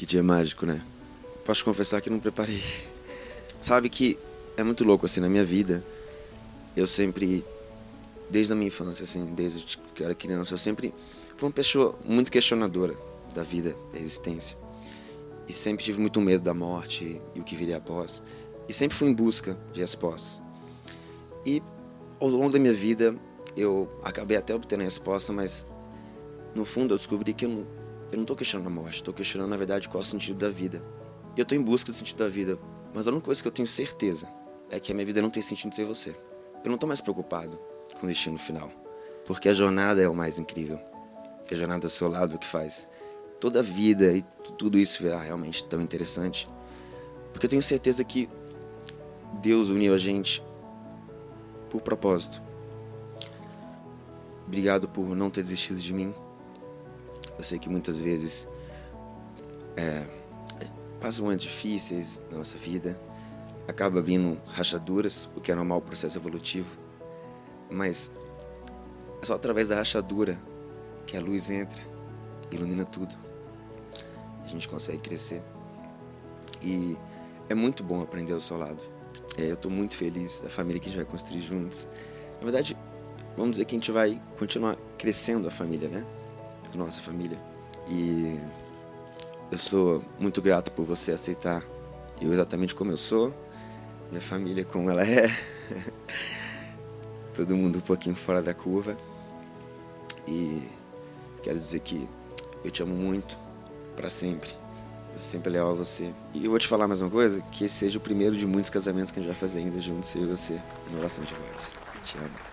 Que dia mágico, né? Posso confessar que não preparei. Sabe que é muito louco assim na minha vida. Eu sempre, desde a minha infância, assim, desde que eu era criança, eu sempre fui uma pessoa muito questionadora da vida, da existência. E sempre tive muito medo da morte e o que viria após. E sempre fui em busca de respostas. E ao longo da minha vida, eu acabei até obtendo a resposta, mas no fundo eu descobri que eu não, eu não tô questionando a morte, estou questionando na verdade qual é o sentido da vida. E eu estou em busca do sentido da vida, mas a única coisa que eu tenho certeza é que a minha vida não tem sentido sem você. Eu não estou mais preocupado com o destino final, porque a jornada é o mais incrível. A jornada ao seu lado é o que faz toda a vida e tudo isso virar realmente tão interessante. Porque eu tenho certeza que Deus uniu a gente por propósito. Obrigado por não ter desistido de mim. Eu sei que muitas vezes é, passam momentos difíceis na nossa vida, acaba vindo rachaduras, o que é normal, processo evolutivo, mas é só através da rachadura que a luz entra, ilumina tudo. A gente consegue crescer. E é muito bom aprender ao seu lado. É, eu estou muito feliz da família que a gente vai construir juntos. Na verdade, vamos dizer que a gente vai continuar crescendo a família, né? A nossa família. E eu sou muito grato por você aceitar eu exatamente como eu sou, minha família como ela é. Todo mundo um pouquinho fora da curva. E quero dizer que eu te amo muito, para sempre. Eu sempre leal a você. E eu vou te falar mais uma coisa, que seja o primeiro de muitos casamentos que a gente vai fazer ainda juntos, eu e você, no Oração de Voz. Te amo.